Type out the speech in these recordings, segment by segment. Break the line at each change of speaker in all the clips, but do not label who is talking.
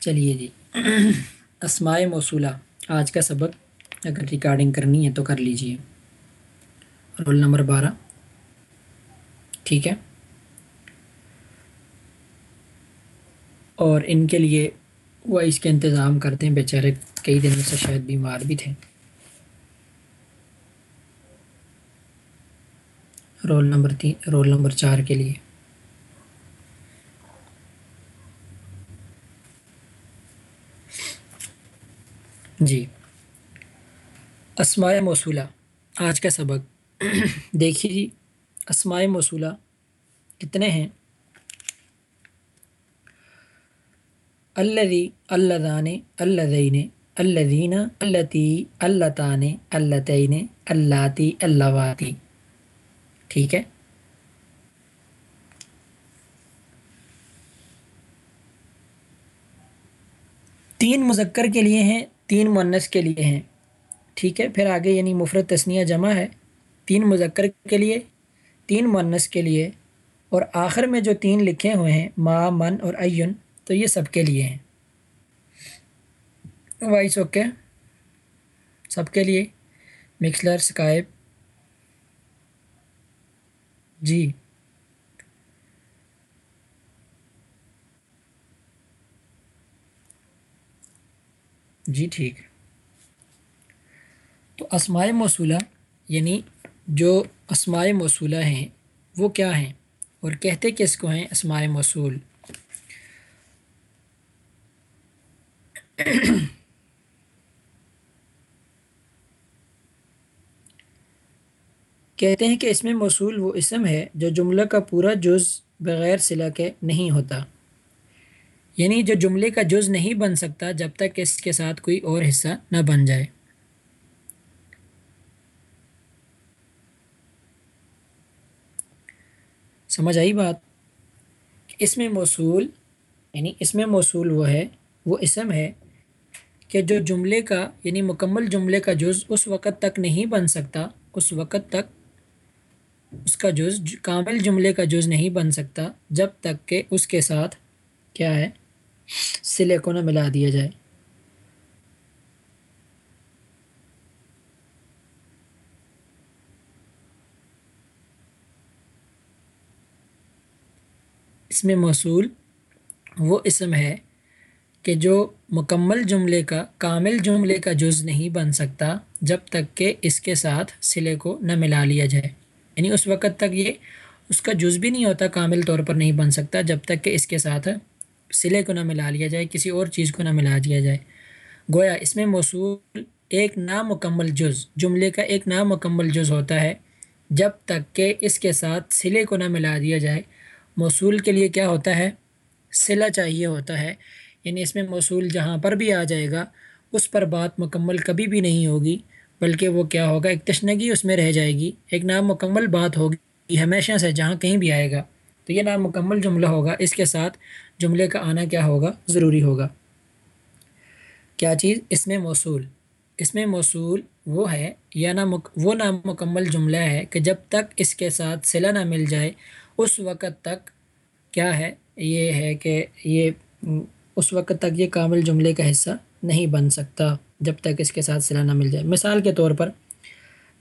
چلیے جی۔ اسماء موصولہ، آج کا سبق اگر ریکارڈنگ کرنی ہے تو کر لیجیے رول نمبر بارہ۔ ٹھیک ہے۔ اور ان کے لیے وہ اس کے انتظام کرتے ہیں۔ بیچارے کئی دنوں سے شاید بیمار بھی تھے۔ رول نمبر تین، رول نمبر چار کے لیے۔ جی۔ اسماء موصولہ، آج کا سبق۔ دیکھیے جی اسماء موصولہ کتنے ہیں؟ الذي اللذان الذين الذين التي اللتان اللتين اللاتی اللواتی۔ ٹھیک ہے؟ تین مذکر کے لیے ہیں۔ تین مونس کے لیے ہیں۔ ٹھیک ہے، پھر آگے یعنی مفرت تسنیہ جمع ہے۔ تین مذکر کے لیے، تین مونس کے لیے۔ اور آخر میں جو تین لکھے ہوئے ہیں، ما، من اور ایون، تو یہ سب کے لیے ہیں۔ Voice okay. سب کے لیے۔ مکسلر سکائب جی۔ جی ٹھیک۔ تو اسماعی موصولہ یعنی جو اسماعی موصولہ ہیں، وہ کیا ہیں؟ اور کہتے کس کو ہیں اسماعی موصول؟ کہتے ہیں کہ اس میں موصول وہ اسم ہے جو جملہ کا پورا جز بغیر صلہ کے نہیں ہوتا۔ یعنی جو جملے کا جز نہیں بن سکتا جب تک اس کے ساتھ کوئی اور حصہ نہ بن جائے۔ سمجھ آئی بات؟ اس میں موصول یعنی اس میں موصول وہ ہے، وہ اسم ہے کہ جو جملے کا یعنی مکمل جملے کا جز اس وقت تک نہیں بن سکتا، اس وقت تک اس کا جز، کامل جملے کا جز نہیں بن سکتا جب تک کہ اس کے ساتھ کیا ہے؟ سلے کو نہ ملا دیا جائے۔ اس میں موصول وہ اسم ہے کہ جو مکمل جملے کا، کامل جملے کا جز نہیں بن سکتا جب تک کہ اس کے ساتھ سلے کو نہ ملا لیا جائے۔ یعنی اس وقت تک یہ، اس کا جز بھی نہیں ہوتا، کامل طور پر نہیں بن سکتا جب تک کہ اس کے ساتھ سلے کو نہ ملا لیا جائے، کسی اور چیز کو نہ ملا دیا جائے۔ گویا اس میں موصول ایک نامکمل جز، جملے کا ایک نامکمل جز ہوتا ہے۔ جب تک کہ اس کے ساتھ سلے کو نہ ملا دیا جائے، موصول کے لیے کیا ہوتا ہے؟ سلا چاہیے ہوتا ہے۔ یعنی اس میں موصول جہاں پر بھی آ جائے گا، اس پر بات مکمل کبھی بھی نہیں ہوگی، بلکہ وہ کیا ہوگا؟ ایک تشنگی اس میں رہ جائے گی۔ ایک نامکمل بات ہوگی، ہمیشہ سے جہاں کہیں بھی آئے گا۔ تو یہ نامکمل جملہ ہوگا۔ اس کے ساتھ جملے کا آنا کیا ہوگا؟ ضروری ہوگا۔ کیا چیز؟ اس میں موصول۔ اس میں موصول وہ ہے، یا نامک وہ نامکمل جملہ ہے کہ جب تک اس کے ساتھ صلہ نہ مل جائے، اس وقت تک کیا ہے؟ یہ ہے کہ یہ، اس وقت تک یہ کامل جملے کا حصہ نہیں بن سکتا جب تک اس کے ساتھ صلہ نہ مل جائے۔ مثال کے طور پر،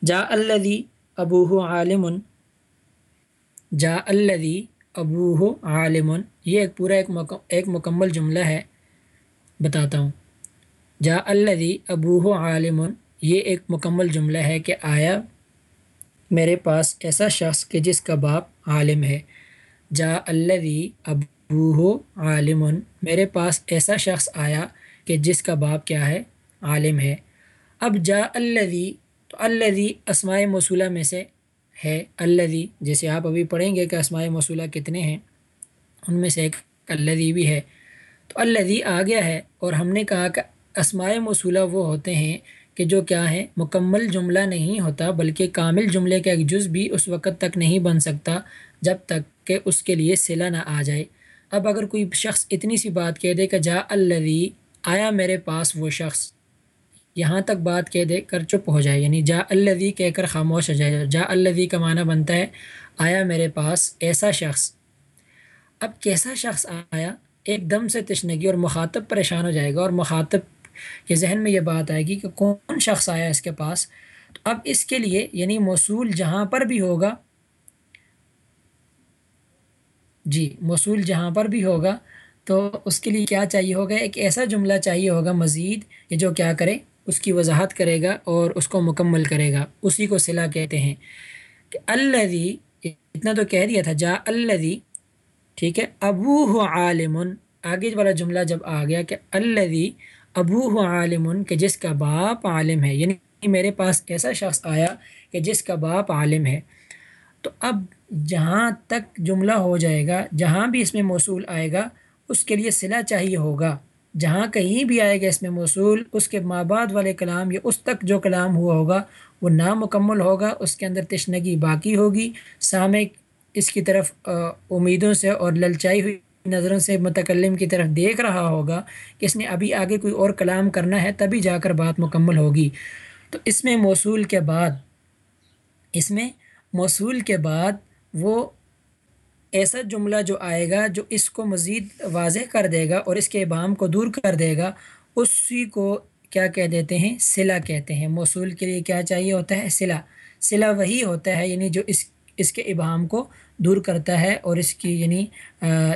جا الدی ابو عالم، جا الدی ابو عالم یہ ایک پورا ایک ایک مکمل جملہ ہے، بتاتا ہوں۔ جا الدی ابو عالم یہ ایک مکمل جملہ ہے کہ آیا میرے پاس ایسا شخص کہ جس کا باپ عالم ہے۔ جا الدی ابو ابو عالم میرے پاس ایسا شخص آیا کہ جس کا باپ کیا ہے؟ عالم ہے۔ اب جا الدی تو الدی اسماء موصولہ میں سے ہے الدی جیسے آپ ابھی پڑھیں گے کہ اسماء موصولہ کتنے ہیں، ان میں سے ایک الدی بھی ہے۔ تو الدی آ گیا ہے اور ہم نے کہا کہ اسماء موصولہ وہ ہوتے ہیں کہ جو کیا ہے مکمل جملہ نہیں ہوتا بلکہ کامل جملے کا ایک جز بھی اس وقت تک نہیں بن سکتا جب تک کہ اس کے لیے صلہ نہ آ جائے۔ اب اگر کوئی شخص اتنی سی بات کہہ دے کہ جا الدی آیا میرے پاس وہ شخص۔ یہاں تک بات کہہ دے، کر چپ ہو جائے۔ یعنی جا الدی کہہ کر خاموش ہو جائے۔ جا الدی کا معنی بنتا ہے، آیا میرے پاس ایسا شخص۔ اب کیسا شخص آیا، ایک دم سے تشنگی اور مخاطب پریشان ہو جائے گا اور مخاطب کے ذہن میں یہ بات آئے گی کہ کون شخص آیا اس کے پاس۔ تو اب اس کے لیے یعنی موصول جہاں پر بھی ہوگا۔ جی موصول جہاں پر بھی ہوگا۔ تو اس کے لیے کیا چاہیے ہوگا؟ ایک ایسا جملہ چاہیے ہوگا، مزید، کہ جو کیا کرے۔ اس کی وضاحت کرے گا اور اس کو مکمل کرے گا۔ اسی کو صلہ کہتے ہیں کہ الدی اتنا تو کہہ دیا تھا، جا الدی ٹھیک ہے ابو ہو عالم آگے والا جملہ جب آ گیا کہ الدی ابو ہو عالم کہ جس کا باپ عالم ہے یعنی میرے پاس ایسا شخص آیا کہ جس کا باپ عالم ہے۔ تو اب جہاں تک جملہ ہو جائے گا، جہاں بھی اس میں موصول آئے گا، اس کے لیے صلہ چاہیے ہوگا۔ جہاں کہیں بھی آئے گا اس میں موصول، اس کے ماں بعد والے کلام یا اس تک جو کلام ہوا ہوگا، وہ نامکمل ہوگا، اس کے اندر تشنگی باقی ہوگی۔ سامع اس کی طرف امیدوں سے اور للچائی ہوئی نظروں سے متکلم کی طرف دیکھ رہا ہوگا کہ اس نے ابھی آگے کوئی اور کلام کرنا ہے، تبھی جا کر بات مکمل ہوگی۔ تو اس میں موصول کے بعد، اس میں موصول کے بعد وہ ایسا جملہ جو آئے گا جو اس کو مزید واضح کر دے گا اور اس کے ابام کو دور کر دے گا، اسی کو کیا کہہ دیتے ہیں؟ صلہ کہتے ہیں۔ موصول کے لیے کیا چاہیے ہوتا ہے؟ صلہ صلہ وہی ہوتا ہے یعنی جو اس اس کے ابہام کو دور کرتا ہے اور اس کی یعنی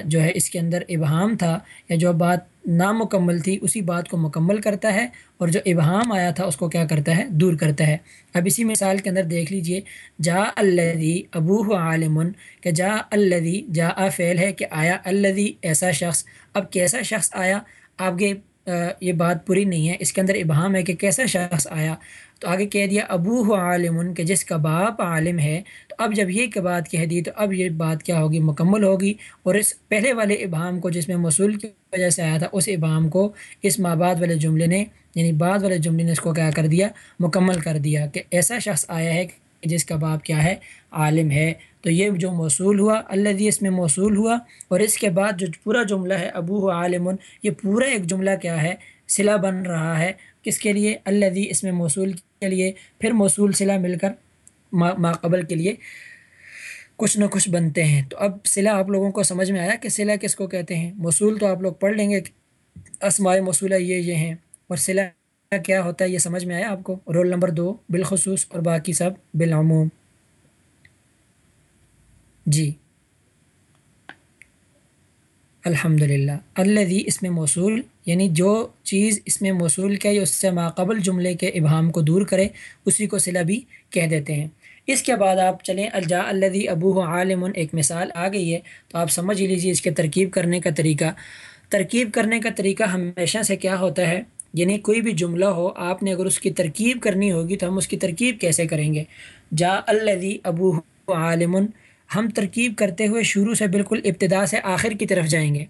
جو ہے اس کے اندر ابہام تھا یا جو بات نامکمل تھی، اسی بات کو مکمل کرتا ہے اور جو ابہام آیا تھا اس کو کیا کرتا ہے؟ دور کرتا ہے۔ اب اسی مثال کے اندر دیکھ لیجیے، جا الدی ابو عالم، کہ جا الدی جا فعل ہے کہ آیا الدی ایسا شخص۔ اب کیسا شخص آیا؟ آپ کے یہ بات پوری نہیں ہے۔ اس کے اندر ابہام ہے کہ کیسا شخص آیا۔ تو آگے کہہ دیا ابو ہو عالم، کہ جس کا باپ عالم ہے۔ تو اب جب یہ بات کہہ دی، تو اب یہ بات کیا ہوگی؟ مکمل ہوگی۔ اور اس پہلے والے ابہام کو جس میں مصول کی وجہ سے آیا تھا، اس ابہام کو اس ماں بعد والے جملے نے یعنی بعد والے جملے نے اس کو کیا کر دیا؟ مکمل کر دیا کہ ایسا شخص آیا ہے کہ جس کا باپ کیا ہے، عالم ہے۔ تو یہ جو موصول ہوا اللہ اس میں موصول ہوا، اور اس کے بعد جو پورا جملہ ہے، ابو عالم، یہ پورا ایک جملہ کیا ہے، صلہ بن رہا ہے۔ کس کے لیے؟ اللہ اس میں موصول کے لیے۔ پھر موصول صلہ مل کر ما قبل کے لیے کچھ نہ کچھ بنتے ہیں۔ تو اب صلہ آپ لوگوں کو سمجھ میں آیا کہ صلہ کس کو کہتے ہیں؟ موصول تو آپ لوگ پڑھ لیں گے، اسماء موصولہ یہ یہ ہیں، اور صلہ کیا ہوتا ہے، یہ سمجھ میں آیا آپ کو؟ رول نمبر دو، بالخصوص اور باقی سب بالعموم۔ جی۔ الحمد للہ الدی اس میں موصول یعنی جو چیز اس میں موصول کیا اس سے ماقبل جملے کے ابہام کو دور کرے، اسی کو صلہ بھی کہہ دیتے ہیں۔ اس کے بعد آپ چلیں۔ الجا الدی ابو عالم، ایک مثال آ گئی ہے۔ تو آپ سمجھ لیجیے اس کے ترکیب کرنے کا طریقہ۔ ترکیب کرنے کا طریقہ ہمیشہ سے کیا ہوتا ہے؟ یعنی کوئی بھی جملہ ہو، آپ نے اگر اس کی ترکیب کرنی ہوگی تو ہم اس کی ترکیب کیسے کریں گے؟ جا الدی ابو عالم ہم ترکیب کرتے ہوئے شروع سے بالکل ابتدا سے آخر کی طرف جائیں گے۔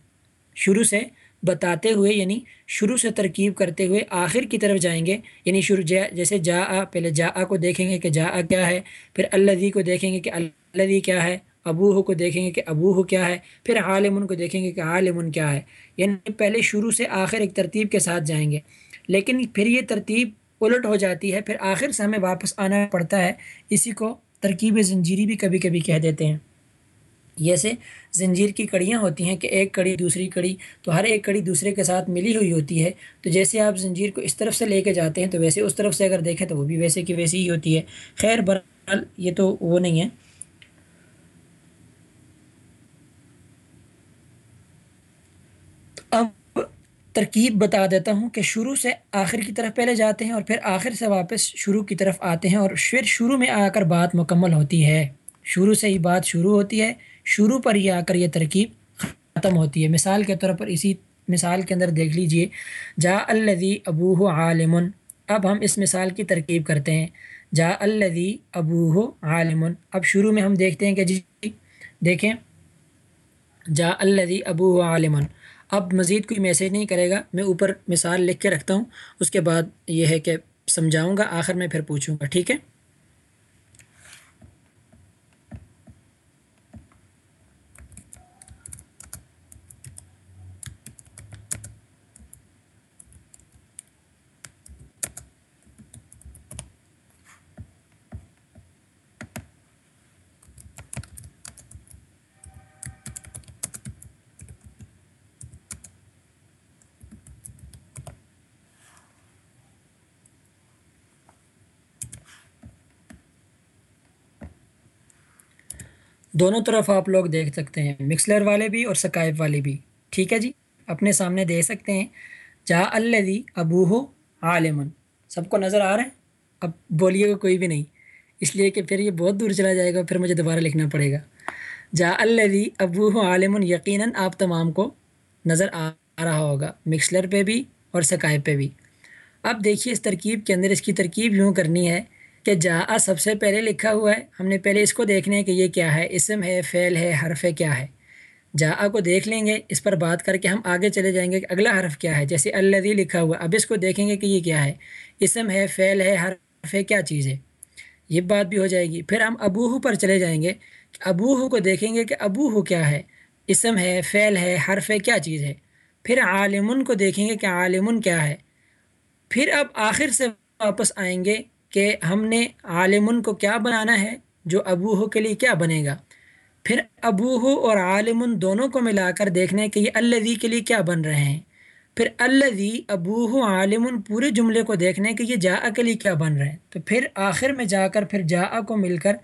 شروع سے بتاتے ہوئے یعنی شروع سے ترکیب کرتے ہوئے آخر کی طرف جائیں گے۔ یعنی شروع جا، جیسے جا آ، پہلے جا آ کو دیکھیں گے کہ جا آ کیا ہے، پھر اللہ کو دیکھیں گے کہ اللہ کیا ہے ابو ہو کو دیکھیں گے کہ ابو ہو کیا ہے، پھر عالم کو دیکھیں گے کہ عالم کیا ہے۔ یعنی پہلے شروع سے آخر ایک ترتیب کے ساتھ جائیں گے۔ لیکن پھر یہ ترتیب الٹ ہو جاتی ہے، پھر آخر سے ہمیں واپس آنا پڑتا ہے۔ اسی کو ترکیب زنجیری بھی کبھی کبھی کہہ دیتے ہیں۔ جیسے زنجیر کی کڑیاں ہوتی ہیں کہ ایک کڑی دوسری کڑی، تو ہر ایک کڑی دوسرے کے ساتھ ملی ہوئی ہوتی ہے۔ تو جیسے آپ زنجیر کو اس طرف سے لے کے جاتے ہیں، تو ویسے اس طرف سے اگر دیکھیں تو وہ بھی ویسے کی ویسی ہی ہوتی ہے۔ خیر برحال یہ تو وہ نہیں ہے اب ترکیب بتا دیتا ہوں کہ شروع سے آخر کی طرف پہلے جاتے ہیں اور پھر آخر سے واپس شروع کی طرف آتے ہیں اور پھر شروع میں آ کر بات مکمل ہوتی ہے۔ شروع سے ہی بات شروع ہوتی ہے، شروع پر ہی آ کر یہ ترکیب ختم ہوتی ہے۔ مثال کے طور پر اسی مثال کے اندر دیکھ لیجیے۔ جا الدی ابو عالم اب ہم اس مثال کی ترکیب کرتے ہیں۔ جا الدی ابو عالم اب شروع میں ہم دیکھتے ہیں کہ جی دیکھیں۔ جا الدی ابو عالم اب مزید کوئی میسیج نہیں کرے گا۔ میں اوپر مثال لکھ کے رکھتا ہوں، اس کے بعد یہ ہے کہ سمجھاؤں گا، آخر میں پھر پوچھوں گا، ٹھیک ہے؟ دونوں طرف آپ لوگ دیکھ سکتے ہیں مکسلر والے بھی اور سکائب والے بھی۔ ٹھیک ہے جی؟ اپنے سامنے دے سکتے ہیں۔ جا الدی ابو ہو عالمن۔ سب کو نظر آ رہا ہے؟ اب بولیے گا کوئی بھی نہیں۔ اس لیے کہ پھر یہ بہت دور چلا جائے گا، پھر مجھے دوبارہ لکھنا پڑے گا۔ جا الدی ابو ہو عالمن، یقیناً آپ تمام کو نظر آ رہا ہوگا۔ مکسلر پہ بھی اور سکائب پہ بھی۔ اب دیکھیے اس ترکیب کے اندر اس کی ترکیب یوں کرنی ہے۔ کہ جا سب سے پہلے لکھا ہوا ہے، ہم نے پہلے اس کو دیکھنا ہے کہ یہ کیا ہے، اسم ہے، فعل ہے، حرف ہے، کیا ہے۔ جا کو دیکھ لیں گے، اس پر بات کر کے ہم آگے چلے جائیں گے کہ اگلا حرف کیا ہے۔ جیسے اللہ لکھا ہوا، اب اس کو دیکھیں گے کہ یہ کیا ہے۔ اسم ہے، فعل ہے، حرف ہے، کیا چیز ہے۔ یہ بات بھی ہو جائے گی۔ پھر ہم ابوہ پر چلے جائیں گے کہ ابوہ کو دیکھیں گے کہ ابوہ کیا ہے۔ اسم ہے، فعل ہے، حرف ہے، کیا چیز ہے۔ پھر عالمن کو دیکھیں گے کہ عالمن کیا ہے۔ پھر اب آخر سے واپس آئیں گے کہ ہم نے عالمن کو کیا بنانا ہے، جو ابوہ کے لیے کیا بنے گا؟ پھر ابوہ اور عالمن دونوں کو ملا کر دیکھنے کہ یہ الدی کے لیے کیا بن رہے ہیں۔ پھر الدی ابوہ عالمن پورے جملے کو دیکھنے کہ یہ جا کے لیے کیا بن رہے ہیں۔ تو پھر آخر میں جا کر پھر جا کو مل کر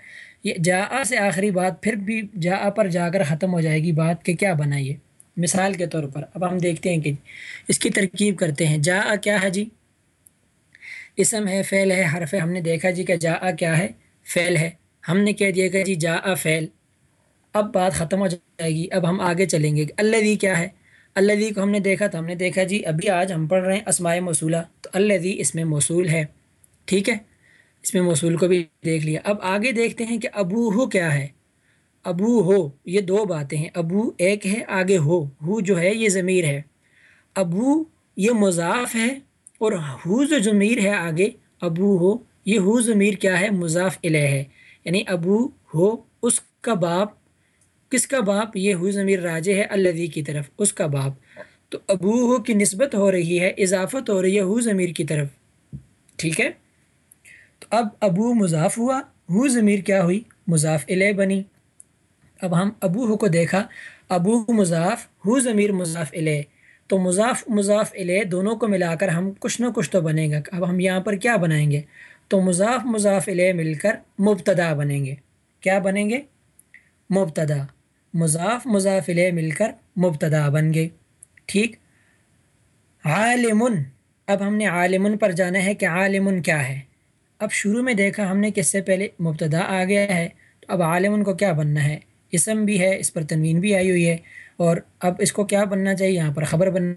یہ جا سے آخری بات پھر بھی جا پر جا کر ختم ہو جائے گی بات کہ کیا بنا یہ۔ مثال کے طور پر اب ہم دیکھتے ہیں کہ اس کی ترکیب کرتے ہیں۔ جا کیا ہے جی؟ اسم ہے، فعل ہے، حرف ہے۔ ہم نے دیکھا جی کہ جا کیا ہے، فعل ہے۔ ہم نے کہہ دیا کہ جی جا فعل۔ اب بات ختم ہو جائے گی۔ اب ہم آگے چلیں گے۔ اللہ دی کیا ہے؟ اللہ دی کو ہم نے دیکھا تو ہم نے دیکھا جی ابھی آج ہم پڑھ رہے ہیں اسماء موصولہ۔ تو اللہ دی اس میں موصول ہے۔ ٹھیک ہے؟ اس میں موصول کو بھی دیکھ لیا۔ اب آگے دیکھتے ہیں کہ ابو ہو کیا ہے۔ ابو ہو، یہ دو باتیں ہیں۔ ابو ایک ہے، آگے ہو۔ ہو جو ہے، یہ ضمیر ہے۔ ابو، یہ مضاف ہے۔ اور ہو جو ضمیر ہے آگے، ابو ہو، یہ ہو ضمیر کیا ہے؟ مضاف علیہ ہے۔ یعنی ابو ہو، اس کا باپ، کس کا باپ؟ یہ ہو ضمیر راج ہے اللہ کی طرف، اس کا باپ۔ تو ابو ہو کی نسبت ہو رہی ہے، اضافت ہو رہی ہے ہو ضمیر کی طرف۔ ٹھیک ہے؟ تو اب ابو مضاف ہوا ہو ضمیر کیا ہوئی؟ مضاف علیہ بنی۔ اب ہم ابو ہو کو دیکھا، ابو مضاف ہو ضمیر مضاف علیہ تو مضاف مضاف علیہ دونوں کو ملا کر ہم کچھ نہ کچھ تو بنے گا اب ہم یہاں پر کیا بنائیں گے؟ تو مضاف مضاف علیہ مل کر مبتدا بنیں گے۔ کیا بنیں گے؟ مبتدا۔ مضاف مضاف علیہ مل کر مبتدا بن گئے۔ ٹھیک؟ عالمن۔ اب ہم نے عالمن پر جانا ہے کہ عالمن کیا ہے۔ اب شروع میں دیکھا ہم نے کس سے پہلے مبتدا آ گیا ہے۔ تو اب عالمن کو کیا بننا ہے؟ اسم بھی ہے، اس پر تنوین بھی آئی ہوئی ہے۔ اور اب اس کو کیا بننا چاہیے؟ یہاں پر خبر بننا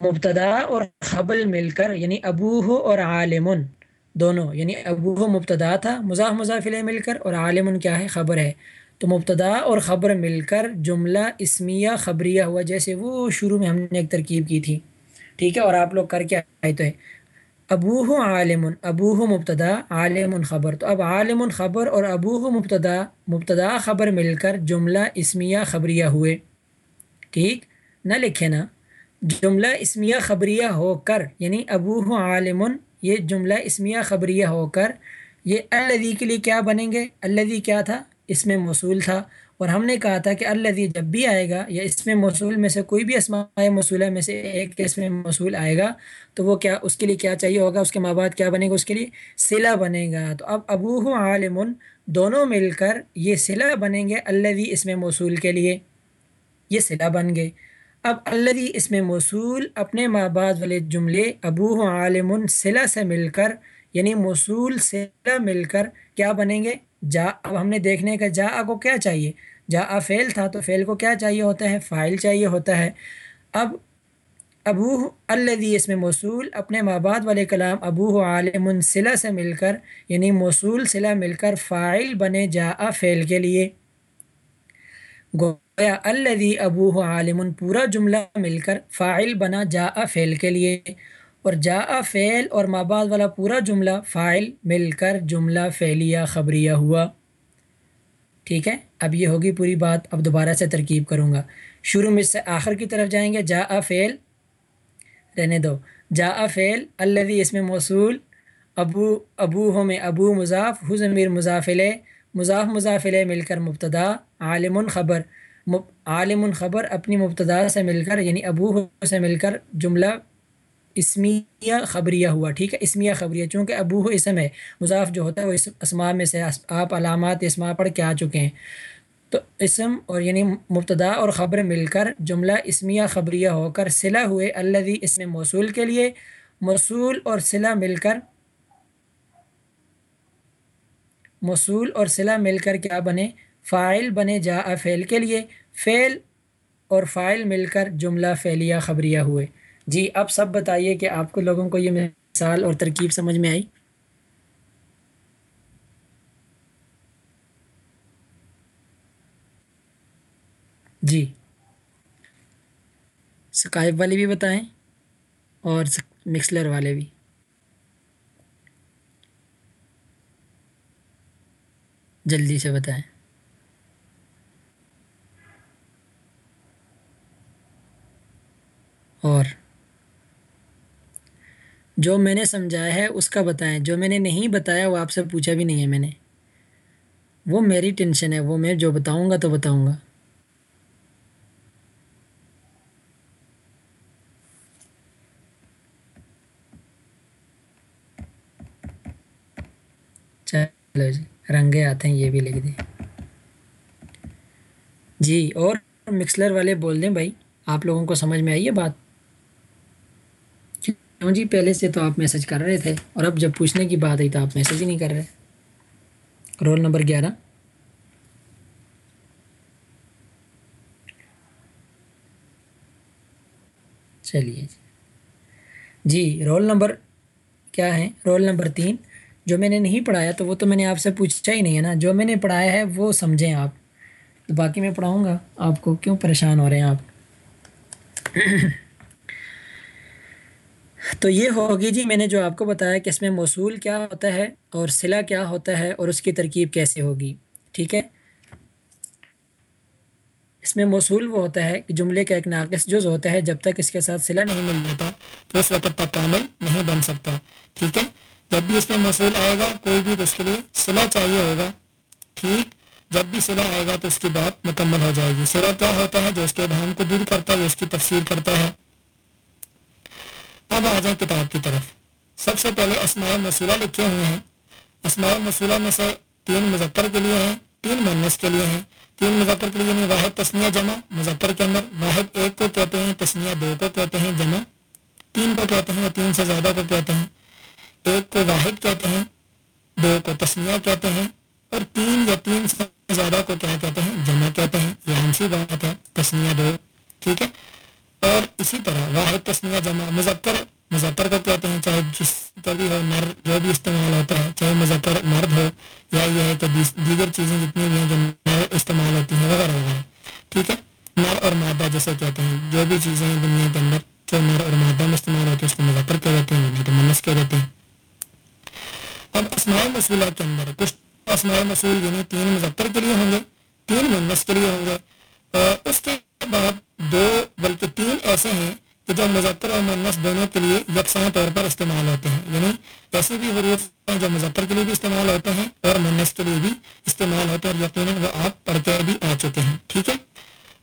مبتدا اور خبل مل کر یعنی ابو اور عالمن، دونوں یعنی ابو مبتدا تھا مزاح مضافل مل کر، اور عالمن کیا ہے؟ خبر ہے۔ تو مبتدا اور خبر مل کر جملہ اسمیہ خبریہ ہوا جیسے وہ شروع میں ہم نے ایک ترکیب کی تھی۔ ٹھیک ہے؟ اور آپ لوگ کر کے آئے تو ہے۔ ابو عالم ابو مبتدا، عالم خبر۔ تو اب عالم خبر اور ابو مبتدا مبتدا خبر مل کر جملہ اسمیہ خبریہ ہوئے۔ ٹھیک؟ نہ لکھے نا۔ جملہ اسمیہ خبریہ ہو کر یعنی ابو عالم، یہ جملہ اسمیہ خبریہ ہو کر، یہ الدی کے لیے کیا بنیں گے؟ الدی کیا تھا؟ اس میں موصول تھا۔ اور ہم نے کہا تھا کہ الدی جب بھی آئے گا یا اس میں موصول میں سے کوئی بھی اسماء موصولہ میں سے ایک اس میں موصول آئے گا، تو وہ کیا، اس کے لیے کیا چاہیے ہوگا؟ اس کے ماں بعد کیا بنے گا اس کے لیے صلہ بنے گا۔ تو اب ابو عالم دونوں مل کر یہ صلہ بنیں گے الدی اس میں موصول کے لیے۔ یہ صلہ بن گئے۔ اب الدی اس میں موصول اپنے ماں بعد والے جملے ابو عالم صلہ سے مل کر یعنی موصول صلہ مل کر کیا بنیں گے؟ جا، اب ہم نے دیکھنے کا جا کو کیا چاہیے؟ جا فعل تھا تو فعل کو کیا چاہیے ہوتا ہے؟ فائل چاہیے ہوتا ہے۔ اب، ابو الدی اس میں موصول اپنے ماں بعد والے کلام، ابو عالم صلہ سے مل کر یعنی موصول صلہ مل کر فائل بنے جا فعل کے لیے۔ گویا الدی ابو عالم، پورا جملہ مل کر فائل بنا جا فعل کے لیے۔ اور جا فعل اور مابعد والا پورا جملہ فائل مل کر جملہ فعلیہ خبریہ ہوا۔ ٹھیک ہے؟ اب یہ ہوگی پوری بات، اب دوبارہ سے ترکیب کروں گا۔ شروع میں سے آخر کی طرف جائیں گے۔ جا فعل، رہنے دو۔ جا فعل الوی اس میں موصول، ابو ابو ہو میں ابو مضاف حضمیر مضافل مضاف مضافل مل کر مبتدا، عالم خبر۔ عالم خبر اپنی مبتدا سے مل کر یعنی ابو سے مل کر جملہ اسمیہ خبریہ ہوا، ٹھیک ہے؟ اسمیہ خبریہ، چونکہ ابو اسم ہے، مضاف جو ہوتا ہے وہ اسما میں سے آپ علامات اسما پڑھ کے آ چکے ہیں۔ تو اسم اور یعنی مبتدا اور خبر مل کر جملہ اسمیہ خبریہ ہو کر صلہ ہوئے اللہ اسم موصول کے لیے موصول اور صلہ مل کر، موصول اور صلہ مل کر کیا بنے؟ فائل بنے جا فعل کے لیے، فعل اور فائل مل کر جملہ فعلیہ خبریہ ہوئے۔ جی اب سب بتائیے کہ آپ کو لوگوں کو یہ مثال اور ترکیب سمجھ میں آئی؟ جی۔ سکائب والے بھی بتائیں اور مکسلر والے بھی۔ جلدی سے بتائیں۔ اور جو میں نے سمجھایا ہے اس کا بتائیں۔ جو میں نے نہیں بتایا وہ آپ سے پوچھا بھی نہیں ہے میں نے۔ وہ میری ٹینشن ہے، وہ میں جو بتاؤں گا تو بتاؤں گا۔ چلو جی رنگے آتے ہیں، یہ بھی لکھ دیں۔ جی اور مکسلر والے بول دیں بھائی، آپ لوگوں کو سمجھ میں آئی ہے بات؟ کیوں جی؟ پہلے سے تو آپ میسج کر رہے تھے اور اب جب پوچھنے کی بات آئی تو آپ میسج ہی نہیں کر رہے۔ رول نمبر گیارہ۔ چلیے جی۔ جی رول نمبر کیا ہے؟ رول نمبر تین۔ جو میں نے نہیں پڑھایا تو وہ تو میں نے آپ سے پوچھا ہی نہیں ہے نا۔ جو میں نے پڑھایا ہے وہ سمجھیں آپ۔ تو باقی میں پڑھاؤں گا آپ کو۔ کیوں پریشان ہو رہے ہیں آپ؟ تو یہ ہوگی جی میں نے جو آپ کو بتایا کہ اس میں موصول کیا ہوتا ہے اور صلہ کیا ہوتا ہے اور اس کی ترکیب کیسے ہوگی، ٹھیک ہے؟ اس میں موصول وہ ہوتا ہے کہ جملے کا ایک ناقص جز ہوتا ہے، جب تک اس کے ساتھ صلہ نہیں مل جاتا تو اس وقت تک کامل نہیں بن سکتا، ٹھیک ہے؟ جب بھی اس میں موصول آئے گا، کوئی بھی تو اس کے لیے صلہ چاہیے ہوگا، ٹھیک؟ جب بھی صلح آئے گا تو اس کی بات مکمل ہو جائے گی۔ صلح کیا ہوتا ہے؟ جو اس کے بہان کو دور کرتا ہے اس کی تفسیر کرتا ہے۔ اب آ جائیں کتاب کی طرف۔ سب سے پہلے اسماع مسولہ لکھے ہوئے ہیں۔ اسماع مسولہ میں سے تین مظفر کے لیے ہیں، تین منس کے لیے ہیں۔ تین مظفر کے لیے یعنی واحد تسمیہ جمع مظفر کے اندر واحد ایک کو کہتے ہیں، تسمیہ دو کو کہتے ہیں، جمع تین کو کہتے ہیں، تین سے زیادہ کو کہتے ہیں۔ ایک کو واحد کہتے ہیں، دو کو تسمیہ کہتے ہیں اور تین یا تین سے زیادہ کو کیا کہتے ہیں، جمع کہتے ہیں۔ یہ ہم سی بات ہے، تسمیہ دو۔ ٹھیک ہے؟ اور اسی طرح واحد تسمیہ جمع مظفر مظفر کو کہتے ہیں چاہے، جس پر بھی ہو نر جو بھی استعمال ہوتا ہے، چاہے مظفر مرد ہو یا یہ ہے کہ دیگر چیزیں جتنی بھی ہیں جو نر استعمال ہوتی ہیں، وغیرہ وغیرہ، ٹھیک ہے؟ نر اور مادہ جیسے کہتے ہیں جو بھی چیزیں ہیں دنیا کے اندر، جو نر اور مادہ میں استعمال ہوتی ہے اس کو مظفر کہہ دیتے ہیں نہیں تو منس کہہ دیتے ہیں۔ اب اسماعی مصولہ کے اندر کچھ اسماء مصول یعنی تین مظفر کے لیے ہوں گے، تین منس کے لیے ہوں گے اس کے بعد دو بلکہ تین ایسے ہیں کہ جو مظفر اور منس دونوں کے لیے یکساں طور پر استعمال ہوتے ہیں۔ یعنی ایسے بھی حروف ہیں جو مظفر کے لیے بھی استعمال ہوتے ہیں اور منس کے لیے بھی استعمال ہوتے ہیں اور یقیناً وہ آپ پڑھتے بھی آ چکے ہیں۔ ٹھیک ہے؟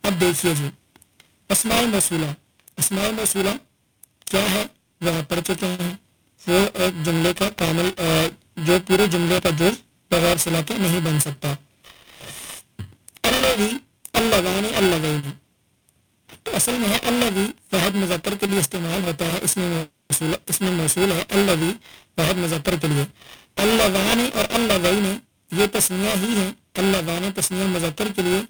اب دیکھیے جی اسماعی مصولہ اسماعی مصولہ کیا ہے؟ وہ آپ پڑھ چکے ہیں۔ وہ ایک جملے کا کامل جو پورے جملے کا جز بغیر صلاح کے نہیں بن سکتا۔ اللہ بھی، اللہ غانی اللہ غنی تو اصل میں ہے اللہ بھی واحد مظفر کے لیے استعمال ہوتا ہے، اس میں اس میں موصول ہے اللہ بھی واحد مظفر کے لیے۔ اللہ وانی اور اللہ غنی یہ تسمیہ ہی ہیں۔ اللہ وانی تسمیہ مظفر کے لیے۔